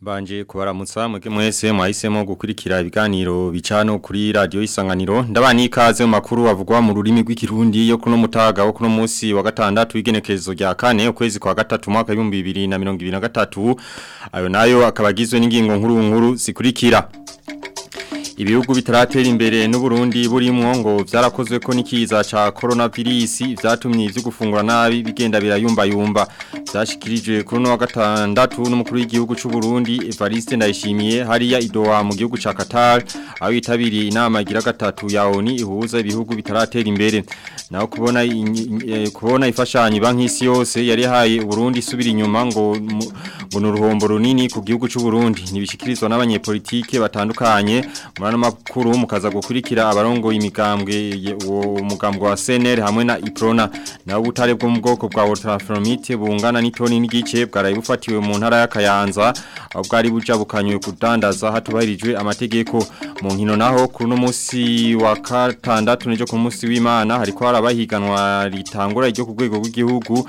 Banje kubaramutsa mwege mwese mwahisemo gukurikira ibiganiro bicano kuri radio isanganiro ndabani ikaze makuru avugwa mu rurimi rw'ikirundi yo kuno mutaga wo kuno munsi wa gatandatu igenekerezo rya kane ukwezi kwa gatatu mwaka gatatu ayo nayo akabagizwe n'ingingo nkuru nkuru zikurikira ibihugu bitaratera imbere n'u n'uburundi burimo ngo byarakozwe ko n'ikiza cya coronavirus virusi byatumye ibyo gufungura nabi bigenda yumba byashyikirijwe kuri uno wa gatandatu n'umukuru w'igihugu cy'u Burundi evariste ndayishimiye hariya idoha mu gihugu cya katari aho yitabiriye inama gira gatatu ya oni ihuza ibihugu bitaratera imbere naho kubona eh, kubona ifashanyo bankisi yose yari yahaye uburundi isubira inyuma ngo ngo ni uruhombo runini ku gihugu cy'u Burundi ntibishyikirizwa n'abanyepolitike batandukanye murano makuru mukaza gukurikira abarongo imigambwe uwo mugambwe wa CNL hamwe na Iprona na ubutare bwo mu bwoko bwa ultrafilomite bungana n'itoni n'igice bwaraye bufatiwe mu ntara ya Kayanza bwari buja bukanywe kudandaza hatubahirijwe amategeko mu nkino naho kuri no munsi wa katandatu n'ejo ku munsi w'Imana hariko harabahiganwa ritangura ryo ku rwego rw'igihugu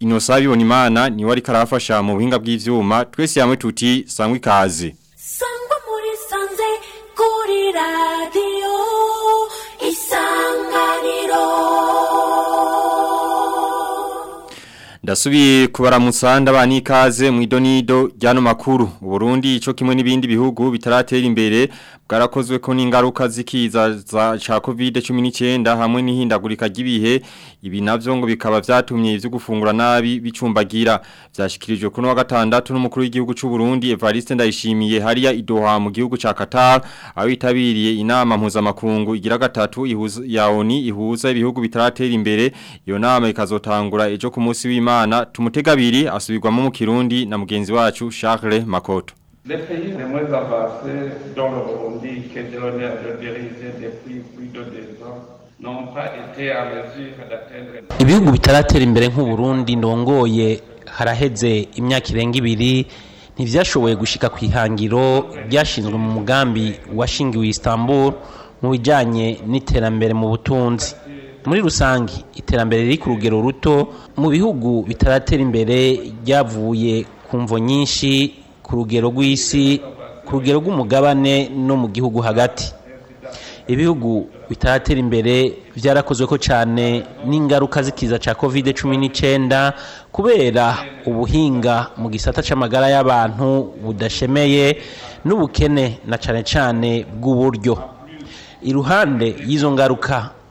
inosabi bonimana ni wari karafasha mu buhinga bw'ivyuma twese yamwe tuti sangwe kaze sangwa muri sanze kuri radio ndasubiye kubaramutsa ndabana ikaze mu idonido ry'ano makuru Burundi ico kimwe n'ibindi bihugu bitaratera imbere bwarakozwe ko n'ingaruka zikiza za COVID-19 hamwe n'ihindagurika ry'ibihe ibi navyo ngo bikaba vyatumye ivyo gufungura nabi bicumbagira byashikirijwe kuno wa gatandatu n'umukuru w'igihugu cy'u Burundi Evariste Ndayishimiye hariya idoha mu gihugu ca Qatar abitabiriye inama mpuzamakungu igira gatatu ihuza ya ONU ihuza ibihugu bitaratera imbere iyo nama ikazotangura ejo ku munsi imana tumutega abiri asubirwamo mu kirundi na mugenzi wacu Charles makoto Les pays les moins avancés, dont le Burundi, que Delaunay a dirigé depuis plus de deux ans, ibihugu bitaratera imbere nk'uburundi ndongoye haraheze imyaka irenga ibiri ntibyashoboye gushika ku ihangiro ryashinzwe mu mugambi washingiwe Istanbul mu bijyanye n'iterambere mu butunzi muri rusange iterambere riri ku rugero ruto mu bihugu bitaratera imbere ryavuye ku mvo nyinshi ku rugero rw'isi ku rugero rw'umugabane no mu gihugu hagati ibihugu bitaratera imbere byarakozwe ko cyane n'ingaruka z'ikiza cya covid cumi n'icyenda kubera ubuhinga mu gisata cy'amagara y'abantu budashemeye n'ubukene na cyane cyane bw'uburyo iruhande y'izo ngaruka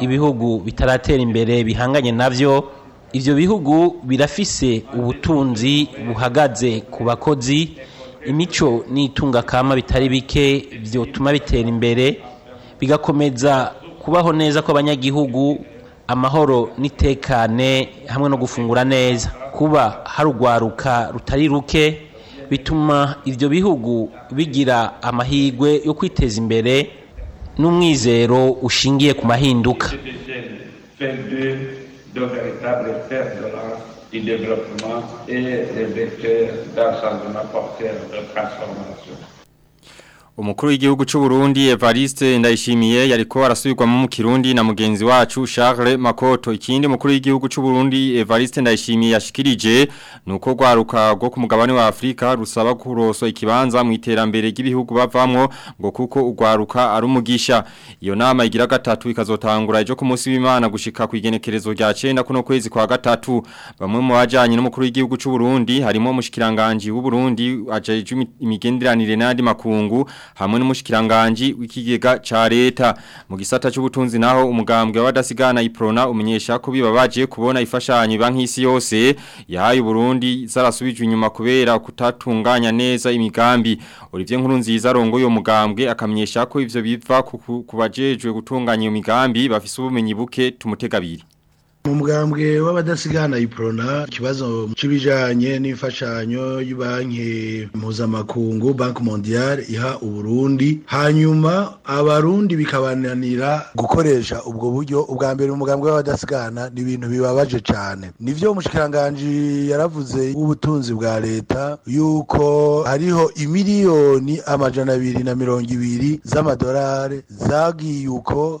ibihugu bitaratera imbere bihanganye nabyo ibyo bihugu birafise ubutunzi buhagaze ku bakozi imico n'itunga kama bitari bike byotuma bitera imbere bigakomeza kubaho neza kw'abanyagihugu amahoro n'itekane hamwe no gufungura neza kuba harugwaruka rutari ruke bituma ibyo bihugu bigira amahirwe yo kwiteza imbere n'umwizero ushingiye ku mahinduka du développement et des vecteurs d'ensemble porteurs de transformation umukuru w'igihugu cy'u Burundi Evariste Ndayishimiye yariko arasubirwamo mu Kirundi na mugenzi wacu Charles Makoto ikindi umukuru w'igihugu cy'u Burundi Evariste Ndayishimiye yashikirije nuko gwaruka go ku mugabane wa Afrika rusaba kuroso ikibanza mu iterambere ry'ibihugu bavamwo ngo kuko ugwaruka ari umugisha iyo nama igira gatatu ikazotangura ejo ku munsi w'Imana gushika ku igenekerezo rya 9 kuno kwezi kwa gatatu bamwe mu bajanye n'umukuru w'igihugu cy'u Burundi harimo umushikiranganje w'u Burundi ajeje imigenderanire n'andi makungu hamwe n'umushyikiranganji w'ikigega cya leta mu gisata cy'ubutunzi naho umugambwe wadasigana iprona umenyesha ko bibabaje kubona ifashanyo bank’isi yose yahaye Burundi zarasubije inyuma kubera kutatunganya neza imigambi Olivier Nkurunziza arongoye umugambwe akamenyesha ko ivyo biva kubajejwe gutunganya iyo bafise ubumenyi buke tumutegabiri. mu mbwambwe w'abadasigana iprona ikibazo cy'ibijyanye n'imfashanyo y'Ibanki mpuzamakungu banki mondiale iha uburundi hanyuma abarundi bikabananira gukoresha ubwo buryo ubwa mbere umugambwe w'abadasigana ni ibintu bibabaje cyane nivyo umushikiranganje yaravuze ubutunzi bwa leta yuko hariho imiliyoni amajana abiri na mirongo ibiri z'amadolari zagiye uko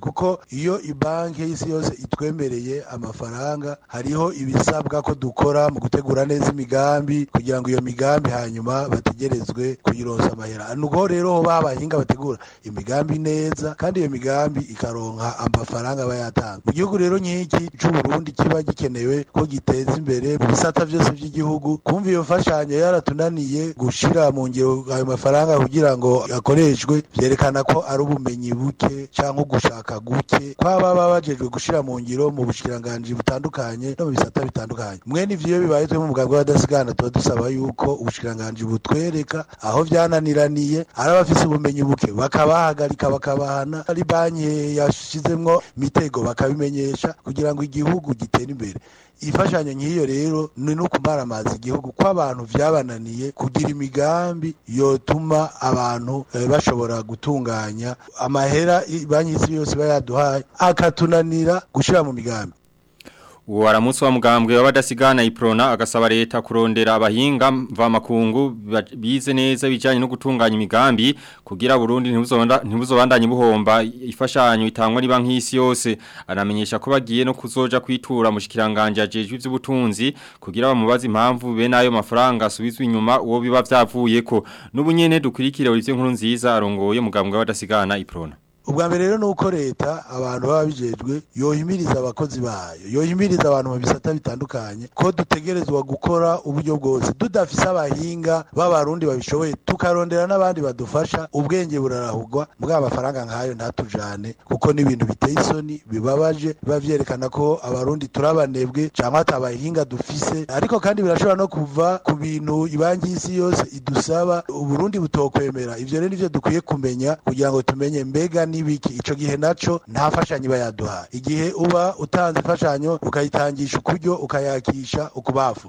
kuko iyo banki y'isi yose itwemereye amafaranga hariho ibisabwa ko dukora mu gutegura neza imigambi kugira ngo iyo migambi hanyuma bategerezwe kuyironsa amahera nubwo rero aho babahinga bategura imigambi neza kandi iyo migambi ikaronka amafaranga bayatanga mu gihugu rero nk'iki cy'uburundi kiba gikenewe ko giteza imbere mu bisata byose by'igihugu kumva iyo mfashanyo yaratunaniye gushyira mu ngiro ayo mafaranga kugira ngo akoreshwe byerekana ko ari ubumenyi buke cyangwa gushaka guke kwaba baba bajejwe gushyira mu ngiro mu bushikiranganji butandukanye no mu bisata bitandukanye mwene ivyo bibaye twe mu bwa bw'abadasigana tuba dusaba yuko ubushikiranganji butwereka aho byananiraniye ari abafise ubumenyi buke bakabahagarika bakabahana ari banki yashizemwo mitego bakabimenyesha kugira ngo igihugu gitere imbere imfashanyo nk'iyo rero ni no kumara igihugu ko abantu byabananiye kugira imigambi yotuma abantu eh, bashobora gutunganya amahera banki y'isi yose iba yaduhaye akatunanira gushyira mu migambi uwo wa mugambwe w'abadasigana iprona agasaba leta kurondera abahinga mvamakungu bize neza bijyanye no gutunganya imigambi kugira Burundi ntibuzobandanye buhomba ifashanyo itangwa ni banki y'isi yose aramenyesha ko bagiye no kuzoja kwitura mu shikiranganje ajejwe ivy'ubutunzi kugira bamubaze impamvu be nayo mafaranga asubizwe inyuma uwo biba byavuye ko n'ubunyene dukurikire uri nkuru nziza arongoye mugambwe w'abadasigana iprona ubwa mbere rero ni uko leta abantu baba bijejwe yohimiriza abakozi bayo yohimiriza abantu mu bisata bitandukanye ko dutegerezwa gukora uburyo bwose tudafise abahinga b'abarundi babishoboye tukarondera n'abandi badufasha ubwenge burarahugwa bwa amafaranga nk'ayo ntatujane kuko n'ibintu biteye isoni bibabaje biba byerekana ko abarundi turabanebwe cyangwa atabahinga dufise ariko kandi birashobora no kuva ku bintu ibanki y'isi yose idusaba uburundi butokwemera ibyo rero nivyo dukwiye kumenya kugira ngo tumenye mbega n'ibiki icyo gihe nacyo nta fashanyo iba yaduha igihe uba utanze imfashanyo ukayitangisha ukuryo ukayakisha ukubafu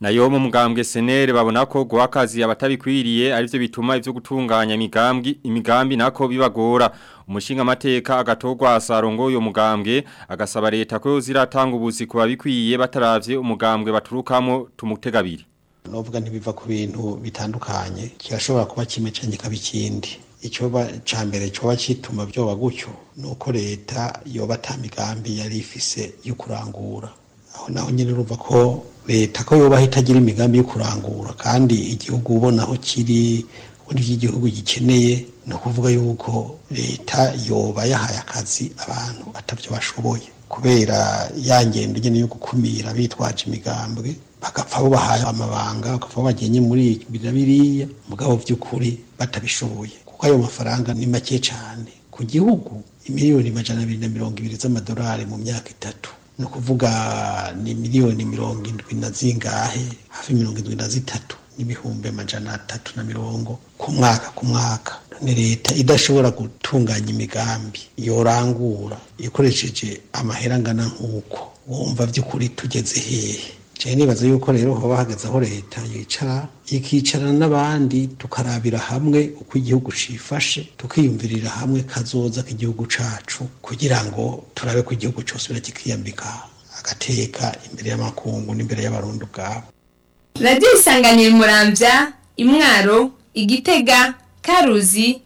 nayo mu mugambwe senere babona ko guha akazi abatabikwiriye arivyo bituma ivyo gutunganya imigambi imigambi nako bibagora umushinga mateka agatogwa asarongo yo mugambwe agasaba leta ko ziratanga ubuzi ku babikwiye bataravye umugambwe baturukamo tumutegabiri novuga ntibiva ku bintu bitandukanye kirashobora kuba kimwe canke kabikindi icyoba cya mbere cyoba kituma byoba gutyo ni uko leta yoba ata migambi yari ifise yo kurangura aho naho nyine urumva ko leta ko yubaho itagira imigambi yo kurangura kandi igihugu ubona aho kiri uburyo igihugu gikeneye ni ukuvuga yuko leta yoba yahaye akazi abantu atabyo bashoboye kubera ya ngendo igena yo gukumira bitwaje imigambwe bagapfa bahaye amabanga bakava bagennye muri biriya mugabo by'ukuri batabishoboye kuko ayo mafaranga ni make cyane ku gihugu miliyoni amajana abiri na mirongo ibiri z'amadolari mu myaka itatu ni ukuvuga ni miliyoni mirongo indwi na zingahe hafi mirongo indwi na zitatu n'ibihumbi amajana atatu na mirongo ku mwaka ku mwaka ni leta idashobora gutunganya imigambi yorangura ikoresheje amahera angana nk'uko wumva by'ukuri tugeze hehe nibaza yuko rero hoba hahagaze aho leta yicara ikicara n'abandi tukarabira hamwe uko igihugu cyifashe tukiyumvirira hamwe kazoza k'igihugu cyacu kugira ngo turabe ko igihugu cyose kikiyambika agateka imbere y'amakungu n'imbere y'abarundi ubwabo radiyo isanganiye murambya imwaro igitega karuzi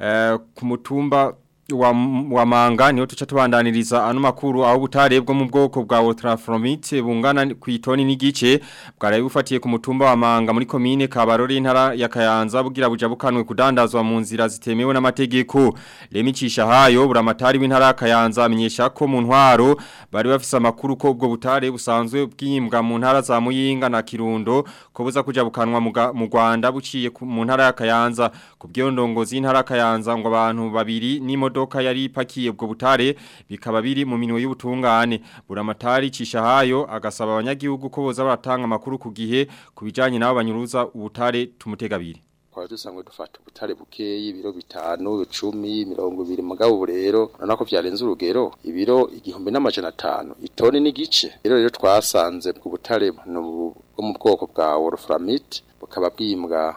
eh, ku mutumba wa niho tuca tubandaniriza ano makuru aho ubutare bwo mu bwoko bwa Waterfromite bungana ku itoni n'igice bwaraye bufatiye ku wa manga muri commune Kabarore intara ya Kayanza bugira buja bukanwe kudandazwa mu nzira zitemewe n'amategeko lemicisha hayo buramatari w'intara ya Kayanza amenyesha ko mu ntwaro bari bafise amakuru ko ubwo butare busanzwe bwimbwa mu ntara za Muyinga na Kirundo kubuza buza kuja bukanwa mu Rwanda buciye mu ntara ya Kayanza ku bw'indongozi y'intara Kayanza ngo abantu babiri n'imo modoka yari ipakiye ubwo butare bikaba biri mu minwe y'ubutungane buramatari cisha hayo agasaba abanyagihugu ko boza baratanga amakuru ku gihe ku bijyanye n'abo banyuruza ubutare tumutegabiri kwa dusangwe dufata ubutare bukeyi ibiro bitanu icumi mirongo ibiri mugabo rero nako ko byarenze urugero ibiro igihumbi n'amajana atanu itoni n'igice rero rero twasanze bwo butare mu bwoko bwa worofuramiti bukaba bwimbwa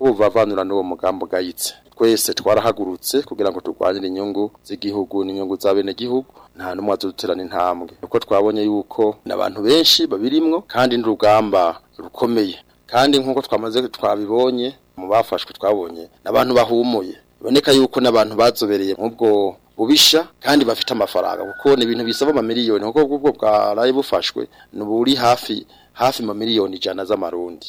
ubu bavanura n'uwo mugambi ugayitse twese twarahagurutse kugira ngo turwanye inyungu z'igihugu n'inyungu z'abenegihugu nta n'umwe azuterana intambwe uko twabonye yuko n'abantu benshi babirimwo kandi n'urugamba rukomeye kandi nk'uko twamaze twabibonye mu bafashwe twabonye n'abantu bahumuye biboneka yuko n'abantu bazobereye nk'ubwo bubisha kandi bafite amafaranga kuko ni ibintu bisaba amamiliyoni kuko ubwo bwaraye bufashwe ni uburi hafi hafi amamiliyoni ijana z'amarundi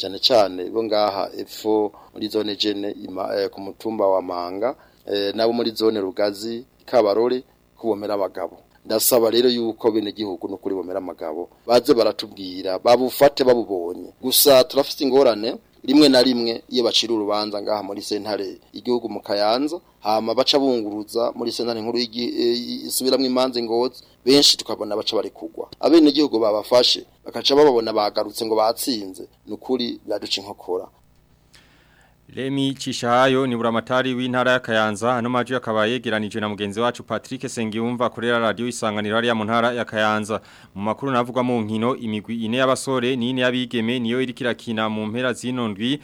cyane cyane bo ngaha epfo muri zone jene eh, ku mutumba wa manga eh, nabo muri zone rugazi kabarori kubomera abagabo ndasaba rero yuko bene gihugu no kuri bomera amagabo baze baratubwira babufate babubonye gusa turafite ingorane rimwe na rimwe iyo bacira urubanza ngaha muri sentare igihugu mu kayanza hama baca bunguruza muri sentare nkuru eh, isubiramwo imanza ingotsi benshi tukabona baca bari kugwa abenegihugu babafashe bakaca bababona bagarutse ngo batsinze nukuri ukuri inkokora Lemi Cishayo ni buramatari w'intara ya Kayanza hano maji akabaye yegeranije na mugenzi wacu Patrick Sengiyumva kurera radio isanganiro ari ya mu ya Kayanza mu makuru navugwa mu nkino imigwi ine y'abasore n'ine y'abigeme niyo irikira kina mu mpera zino ndwi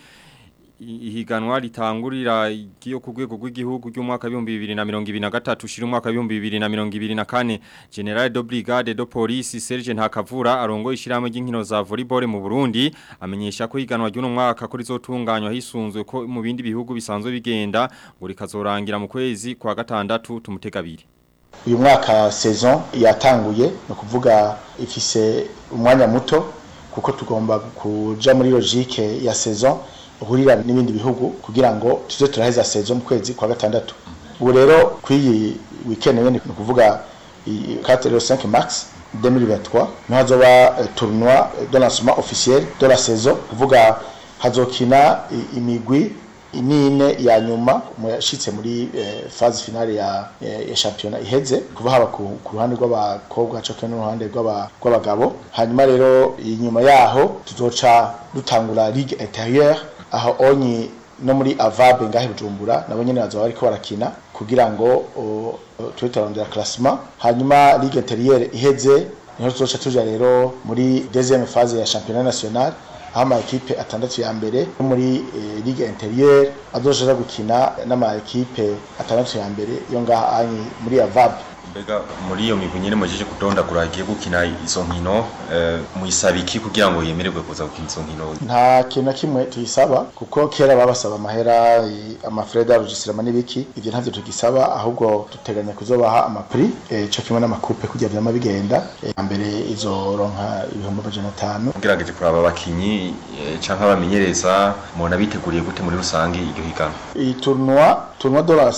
ihiganwa ritangurira igiyo ku rwego rw'igihugu ry'umwaka wa bibiri na mirongo ibiri na gatatu ushyira na kane brigade de Police serge ntakavura arongoye ishiramo ry'inkino za volleyball mu burundi amenyesha ko ihiganwa ry'uno mwaka ko rizotunganywa hisunzwe ko mu bindi bihugu bisanzwe bigenda ngo rikazorangira mu kwezi kwa gatandatu tumutega biri uyu mwaka saison yatanguye ni ukuvuga ifise umwanya muto kuko tugomba kuja muri logique ya saison uhurira n'ibindi bihugu kugira ngo tuze turaheza sezo mu kwezi kwa gatandatu ubu rero ku iyi weekend nyine ni ukuvuga 4 max 2023 niho hazoba eh, tournoi eh, de lancement officiel de la saison kuvuga hazokina eh, imigwi inine ya nyuma yashyitse muri phase finale ya ya championnat iheze kuva haba ku ruhande rw'abakobwa hacoke n'uruhande rw'abagabo hanyuma rero inyuma yaho tuzoca dutangura ligue intérieure aho onyi no muri avabe ngahe bujumbura nabo nyene bazoba bariko barakina kugira ngo tube turarondera hanyuma ligue interiere iheze niho tuzoca tuja rero muri deuxième phase ya championnat national aho ama atandatu ya mbere no muri e, ligue interiere azoshobora gukina n'ama atandatu ya mbere yo ngaha muri avabe mbega muri iyo migwi nyene mujeje kutonda kuragiye gukina izo nkino eh, muyisaba iki kugira ngo yemererwe kuza gukina izo nkino nta kintu na kimwe tuyisaba kuko kera babasaba amahera amafreda rujisirama n'ibiki ibyo ntavyo tugisaba ahubwo duteganya kuzobaha amapri eh, ico kimwe n'amakupe kugira vyama bigenda eh, mbere ronka ibihumbi amajana atanu ngerageje kuraba abakinyi canke abamenyereza mubona biteguriye gute muri rusange iryo higano iyi tournoi tournoi de la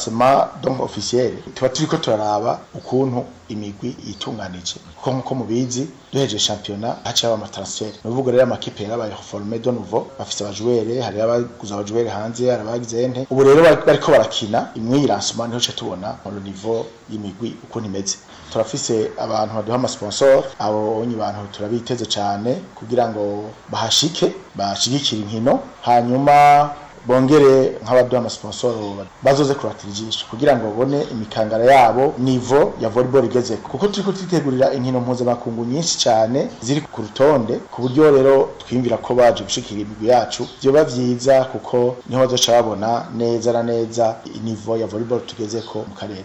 donc officiel tuba turiko turaraba ukuntu imigwi itunganije kuko nk'uko mubizi duheje shampiyona haciye haba amatransfer ni ukuvuga rero amakipe yarabaye forme de nouveau bafite abajuwere hari abaguze abajuwere hanze hari abagizente ubu rero bariko barakina imwiransoma niho ce tubona mu niveau y'imigwi ukuntu imeze turafise abantu baduha amasponsor abo onye abantu turabiteze cane kugira ngo bahashike bashigikira inkino hanyuma bongere nk'abaduha amasiponsoro bazoze kuratira ijisho kugira ngo babone imikangara yabo nivo ya volleyball igeze kuko turi kutitegurira inkino mpuzamakungu nyinshi cyane ziri ku rutonde ku buryo rero twiyumvira ko baje gushikira imigwi yacu byoba byiza kuko niho bazoca babona neza na neza nivo ya volleyball tugeze ko mu karere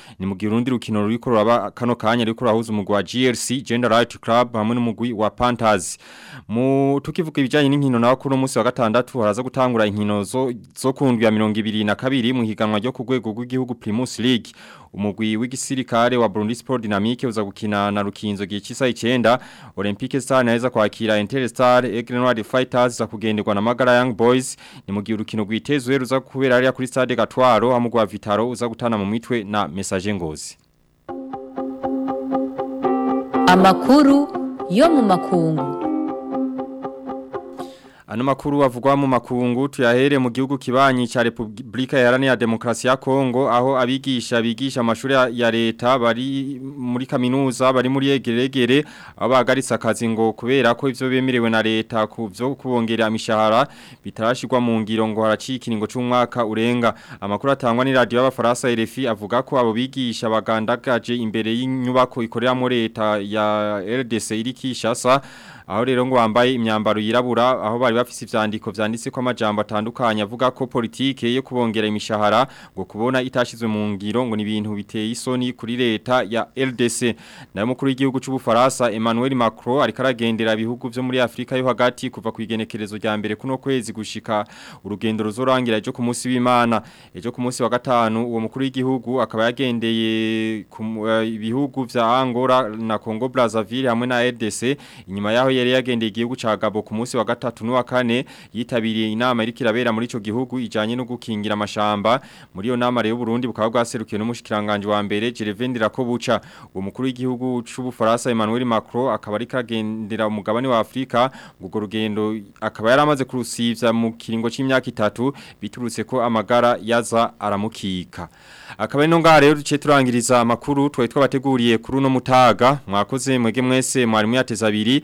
ni mu girundi rukino ruriko raba kano kanya ruriko rahuza umugwa GLC, GRC Gender Rights Club hamwe n'umugwi wa Panthers mu tukivuka ibijanye n'inkino na kuri umunsi wa gatandatu haraza gutangura inkino zo zo kundwa 2022 mu higanwa ryo kugwego rw'igihugu Primus League umugwi w'igisirikare wa Burundi Sport Dynamique uza gukina na Rukinzo gihe cy'isa 9 Olympique Star naweza kwakira Inter Star Egrenoir Fighters za kugenderwa na Magara Young Boys ni mugi gihe urukino rwitezwe ruza kubera ari kuri stade Gatwaro hamwe rwa Vitaro uza gutana mu mitwe na Message Ngozi amakuru yo mu makungu Ano makuru avugwa mu makungu tuyahere mu gihugu kibanyi cha Republika Iharanira ya Demokrasia ya Kongo aho abigisha bigisha amashuri ya leta bari muri kaminuza bari muri yegeregere abagaritsa akazi ngo kubera ko ivyo bemerewe na leta kuvyo kubongera amishahara bitarashirwa mu ngiro ngo haracikira ngo c'umwaka urenga amakuru atangwa ni radio y'abafaransa RFI avuga ko abo bigisha bagandagaje imbere y'inyubako ikorera mu leta ya RDC iri Kishasa aho rero ngo bambaye imyambaro yirabura aho bari bafise ivyandiko vyanditse ko amajambo atandukanye avuga ko politike yo kubongera imishahara ngo kubona itashizwe mu ngiro ngo ni ibintu biteye isoni kuri leta ya LDC naye mukuru w'igihugu cy'u Bufaransa Emmanuel Macron ariko aragendera ibihugu vyo muri Afrika yo hagati kuva ku igenekerezo rya mbere kuno kwezi gushika urugendo ruzorangira ejo ku munsi w'Imana ejo ku munsi wa gatanu uwo mukuru w'igihugu akaba yagendeye ku eh, ibihugu vya Angola na Congo Brazzaville hamwe na ldc inyuma yaho aho yari yagendeye igihugu ca Gabo ku munsi wa gatatu n'uwa kane yitabiriye inama iriko irabera muri ico gihugu ijanye no gukingira amashamba muri iyo nama rero Burundi bukaba bwaserukiye mushikiranganje wa mbere buca uwo umukuru w'igihugu c'u Bufaransa Emmanuel Macron akaba ari kagendera umugabane wa Afrika ngo rugendo akaba yaramaze kurusivya mu kiringo c'imyaka itatu biturutse ko amagara yaza aramukika akaba ino ngare rero duciye turangiriza amakuru twari twabateguriye kuri uno mutaga mwakoze mwege mwese mwarimu yateza abiri